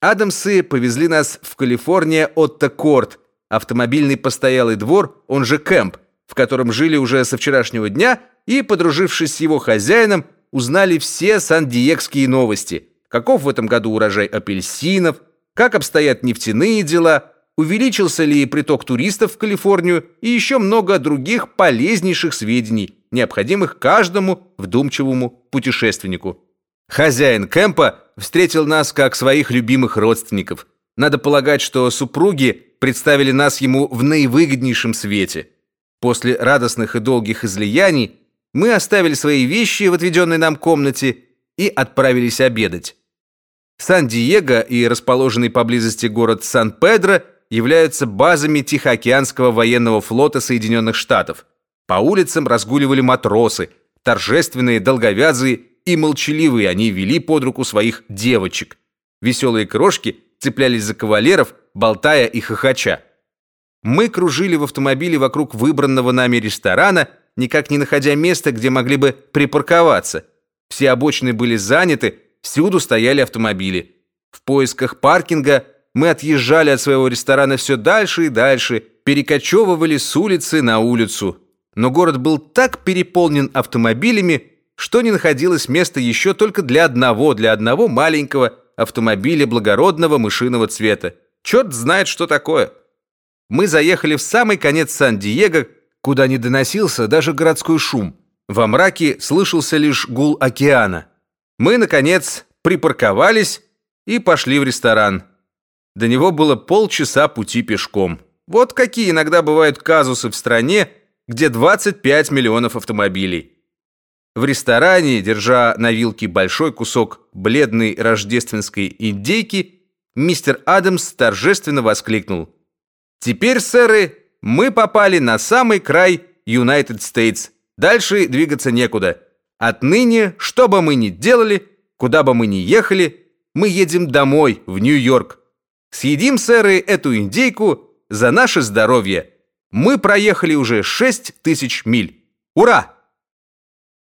Адамсы повезли нас в Калифорния Отто Корт, автомобильный постоялый двор, он же кемп, в котором жили уже со вчерашнего дня и, подружившись с его хозяином, узнали все сан-диегские новости. Каков в этом году урожай апельсинов, как обстоят нефтяные дела, увеличился ли приток туристов в Калифорнию и еще много других полезнейших сведений, необходимых каждому вдумчивому путешественнику. Хозяин кемпа встретил нас как своих любимых родственников. Надо полагать, что супруги представили нас ему в наивыгоднейшем свете. После радостных и долгих излияний мы оставили свои вещи в отведенной нам комнате и отправились обедать. Сан-Диего и расположенный поблизости город Сан-Педро являются базами Тихоокеанского военного флота Соединенных Штатов. По улицам разгуливали матросы, торжественные, долговязые и молчаливые они вели под руку своих девочек. Веселые крошки цеплялись за кавалеров, болтая и хохоча. Мы кружили в автомобиле вокруг выбранного нами ресторана, никак не находя места, где могли бы припарковаться. Все обочины были заняты, всюду стояли автомобили. В поисках паркинга мы отъезжали от своего ресторана все дальше и дальше, перекочевывали с улицы на улицу. Но город был так переполнен автомобилями, что не находилось места еще только для одного, для одного маленького автомобиля благородного мышиного цвета. Черт знает, что такое. Мы заехали в самый конец Сан-Диего, куда не доносился даже городской шум. Во мраке слышался лишь гул океана. Мы, наконец, припарковались и пошли в ресторан. До него было полчаса пути пешком. Вот какие иногда бывают казусы в стране, где 25 миллионов автомобилей. В ресторане, держа на вилке большой кусок бледной рождественской индейки, мистер Адамс торжественно воскликнул. «Теперь, сэры, мы попали на самый край Юнайтед Стейтс. Дальше двигаться некуда. Отныне, что бы мы ни делали, куда бы мы ни ехали, мы едем домой, в Нью-Йорк. Съедим, сэры, эту индейку за наше здоровье. Мы проехали уже шесть тысяч миль. Ура!»